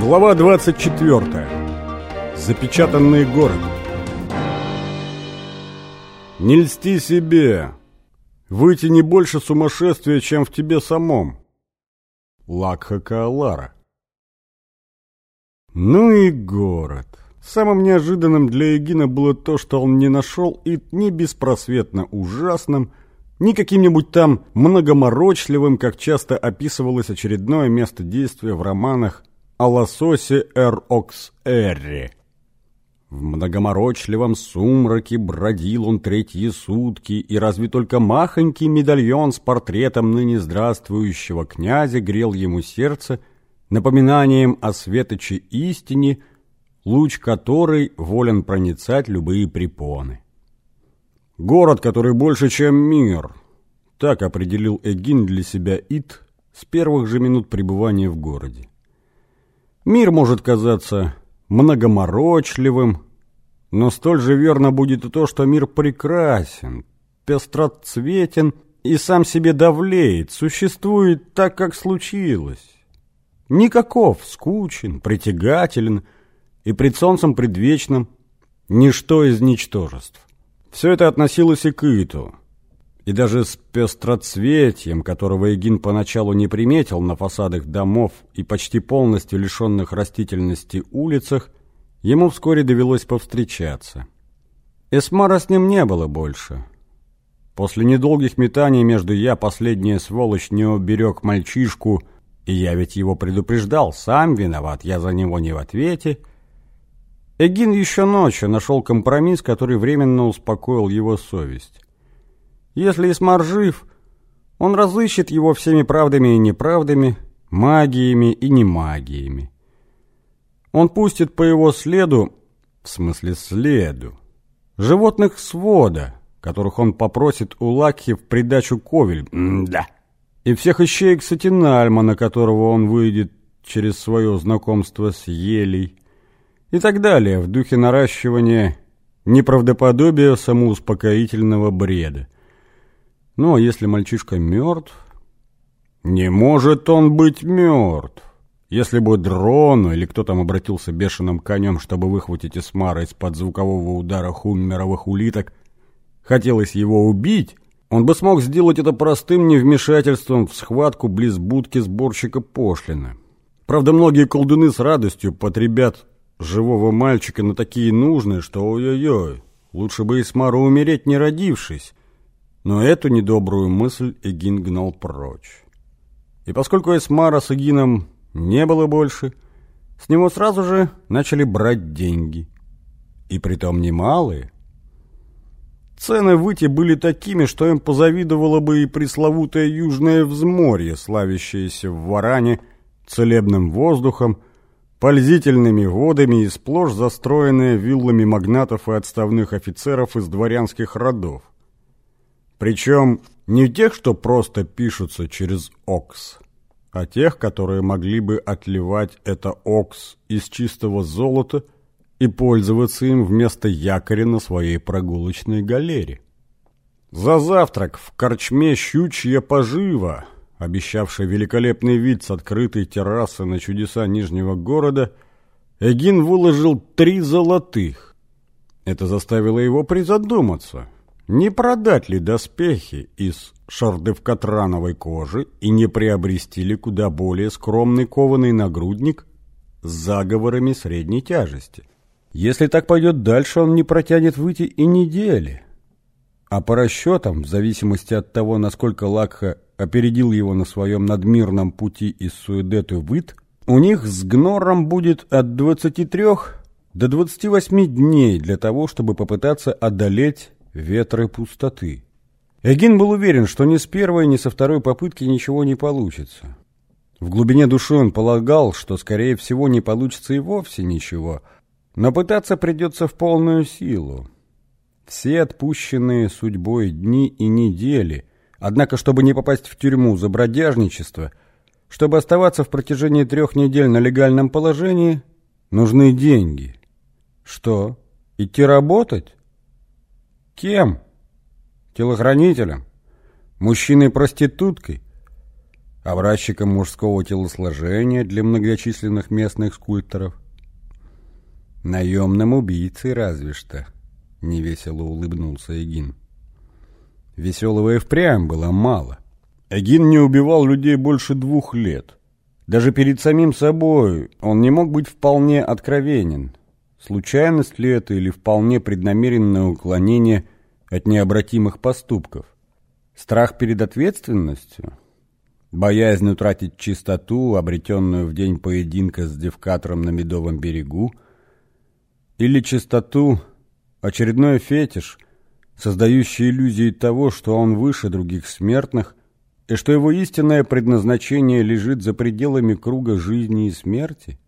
Глава 24. Запечатанный город. Не льсти себе. Выйти не больше сумасшествия, чем в тебе самом. Лакха Каалара. Ну и город. Самым неожиданным для Эгина было то, что он не нашел и ни беспросветно ужасным, ни каким-нибудь там многоморочливым, как часто описывалось очередное место действия в романах о лососе Эр Окс Эрри. В многоморочливом сумраке бродил он третьи сутки, и разве только махонький медальон с портретом ныне здравствующего князя грел ему сердце напоминанием о светоче истине, луч которой волен проницать любые препоны. Город, который больше, чем мир, так определил Эгин для себя Ит с первых же минут пребывания в городе. Мир может казаться многоморочливым, но столь же верно будет и то, что мир прекрасен, пестроцветен и сам себе давлеет, существует так, как случилось. Никаков скучен, притягателен и пред солнцем предвечным ничто из ничтожеств. Все это относилось и к Иту. И даже с пестроцветием, которого Эгин поначалу не приметил на фасадах домов и почти полностью лишенных растительности улицах, ему вскоре довелось повстречаться. Эсмара с ним не было больше. После недолгих метаний между «я, последняя сволочь, не уберег мальчишку», и я ведь его предупреждал, сам виноват, я за него не в ответе, Эгин еще ночью нашел компромисс, который временно успокоил его совесть. Если Исмар жив, он разыщет его всеми правдами и неправдами, магиями и немагиями. Он пустит по его следу, в смысле следу, животных свода, которых он попросит у Лакхи в придачу ковель, да, и всех ищеек Сатинальма, на которого он выйдет через свое знакомство с Елей, и так далее, в духе наращивания неправдоподобия самоуспокоительного бреда. Ну, а если мальчишка мертв? Не может он быть мертв. Если бы Дрону или кто там обратился бешеным конем, чтобы выхватить Эсмара из-под звукового удара хуммеровых улиток, хотелось его убить, он бы смог сделать это простым невмешательством в схватку близ будки сборщика пошлины. Правда, многие колдуны с радостью потребят живого мальчика на такие нужные, что ой-ой-ой, лучше бы Исмару умереть не родившись, но эту недобрую мысль Эгин гнал прочь. И поскольку Эсмара с Эгином не было больше, с него сразу же начали брать деньги. И притом немалые. Цены в были такими, что им позавидовало бы и пресловутое Южное Взморье, славящееся в Варане целебным воздухом, пользительными водами и сплошь застроенное виллами магнатов и отставных офицеров из дворянских родов. Причем не тех, что просто пишутся через «окс», а тех, которые могли бы отливать это «окс» из чистого золота и пользоваться им вместо якоря на своей прогулочной галере. За завтрак в корчме «Щучья пожива», обещавшая великолепный вид с открытой террасы на чудеса Нижнего города, Эгин выложил три золотых. Это заставило его призадуматься – не продать ли доспехи из шардевкатрановой кожи и не приобрести ли куда более скромный кованый нагрудник с заговорами средней тяжести? Если так пойдет дальше, он не протянет выйти и недели. А по расчетам, в зависимости от того, насколько Лакха опередил его на своем надмирном пути из Суэдету в Ит, у них с Гнором будет от 23 до 28 дней для того, чтобы попытаться одолеть ветры пустоты. Эгин был уверен, что ни с первой, ни со второй попытки ничего не получится. В глубине души он полагал, что, скорее всего, не получится и вовсе ничего, но пытаться придется в полную силу. Все отпущенные судьбой дни и недели, однако, чтобы не попасть в тюрьму за бродяжничество, чтобы оставаться в протяжении трех недель на легальном положении, нужны деньги. Что, идти работать? Кем? Телохранителем? Мужчиной-проституткой? образчиком мужского телосложения для многочисленных местных скульпторов. Наемным убийцей разве что, — невесело улыбнулся Эгин. Веселого и впрямь было мало. Эгин не убивал людей больше двух лет. Даже перед самим собой он не мог быть вполне откровенен. Случайность ли это или вполне преднамеренное уклонение от необратимых поступков? Страх перед ответственностью? Боязнь утратить чистоту, обретенную в день поединка с девкатором на Медовом берегу? Или чистоту, очередной фетиш, создающий иллюзии того, что он выше других смертных, и что его истинное предназначение лежит за пределами круга жизни и смерти?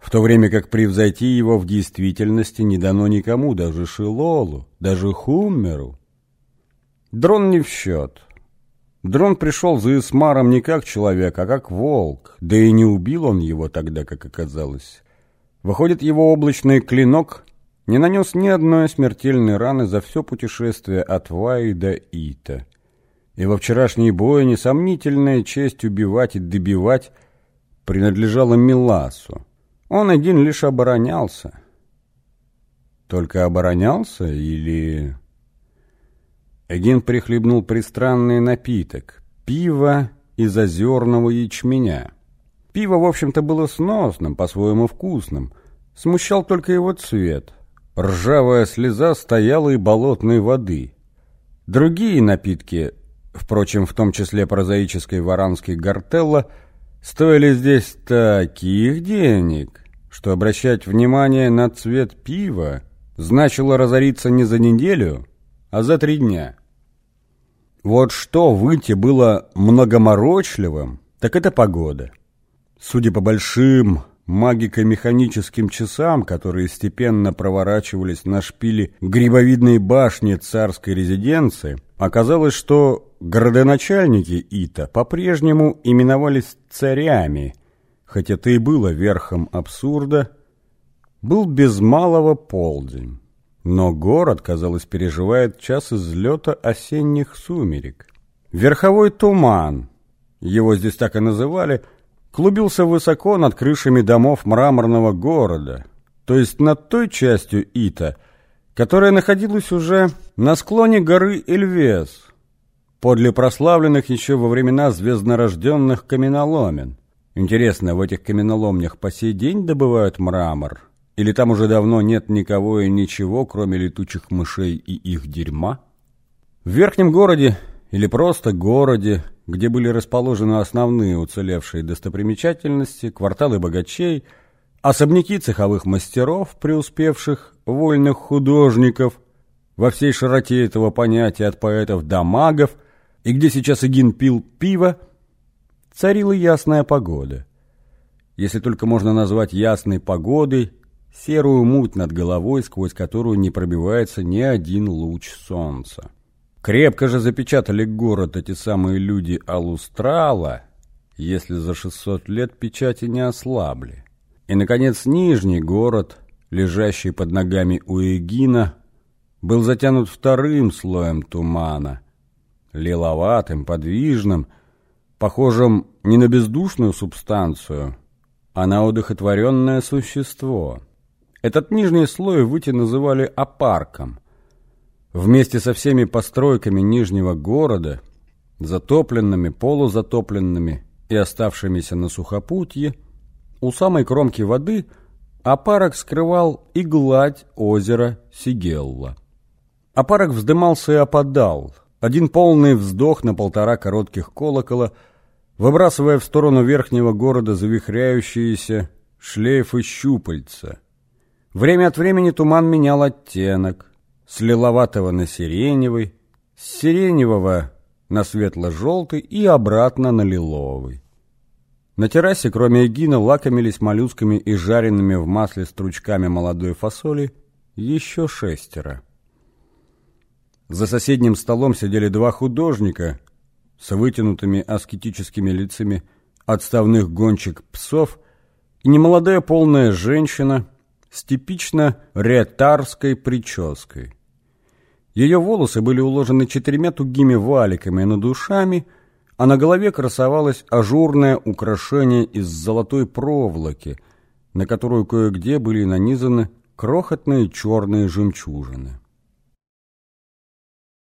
В то время как превзойти его в действительности не дано никому, даже Шилолу, даже Хуммеру. Дрон не в счет. Дрон пришел за Исмаром не как человек, а как волк, да и не убил он его тогда, как оказалось. Выходит, его облачный клинок не нанес ни одной смертельной раны за все путешествие от Ваи до Ита. И во вчерашней бойне сомнительная честь убивать и добивать принадлежала Миласу. Он один лишь оборонялся. Только оборонялся или... Эгин прихлебнул пристранный напиток — пиво из озерного ячменя. Пиво, в общем-то, было сносным, по-своему вкусным. Смущал только его цвет. Ржавая слеза стояла и болотной воды. Другие напитки, впрочем, в том числе прозаической варанской гортелла — Стоили здесь таких денег, что обращать внимание на цвет пива значило разориться не за неделю, а за три дня. Вот что в Ите было многоморочливым, так это погода. Судя по большим магико-механическим часам, которые степенно проворачивались на шпиле грибовидной башни царской резиденции, оказалось, что городоначальники Ита по-прежнему именовались царями, хотя это и было верхом абсурда, был без малого полдень. Но город, казалось, переживает час излета осенних сумерек. Верховой туман, его здесь так и называли – клубился высоко над крышами домов мраморного города, то есть над той частью Ита, которая находилась уже на склоне горы Эльвес, подле прославленных еще во времена звезднорожденных каменоломен. Интересно, в этих каменоломнях по сей день добывают мрамор? Или там уже давно нет никого и ничего, кроме летучих мышей и их дерьма? В верхнем городе, или просто городе, где были расположены основные уцелевшие достопримечательности, кварталы богачей, особняки цеховых мастеров, преуспевших, вольных художников, во всей широте этого понятия от поэтов до магов, и где сейчас Игин пил пиво, царила ясная погода. Если только можно назвать ясной погодой серую муть над головой, сквозь которую не пробивается ни один луч солнца. Крепко же запечатали город эти самые люди Алустрала, если за 600 лет печати не ослабли. И, наконец, Нижний город, лежащий под ногами у Эгина, был затянут вторым слоем тумана, лиловатым, подвижным, похожим не на бездушную субстанцию, а на удохотворенное существо. Этот нижний слой выти называли опарком – Вместе со всеми постройками Нижнего города, затопленными, полузатопленными и оставшимися на сухопутье, у самой кромки воды опарок скрывал и гладь озера Сигелла. Опарок вздымался и опадал, один полный вздох на полтора коротких колокола, выбрасывая в сторону верхнего города завихряющиеся шлейфы щупальца. Время от времени туман менял оттенок, с лиловатого на сиреневый, с сиреневого на светло-желтый и обратно на лиловый. На террасе, кроме Эгина, лакомились моллюсками и жареными в масле стручками молодой фасоли еще шестеро. За соседним столом сидели два художника с вытянутыми аскетическими лицами отставных гонщик псов и немолодая полная женщина с типично ретарской прической. Ее волосы были уложены четырьмя тугими валиками над душами, а на голове красовалось ажурное украшение из золотой проволоки, на которую кое-где были нанизаны крохотные черные жемчужины.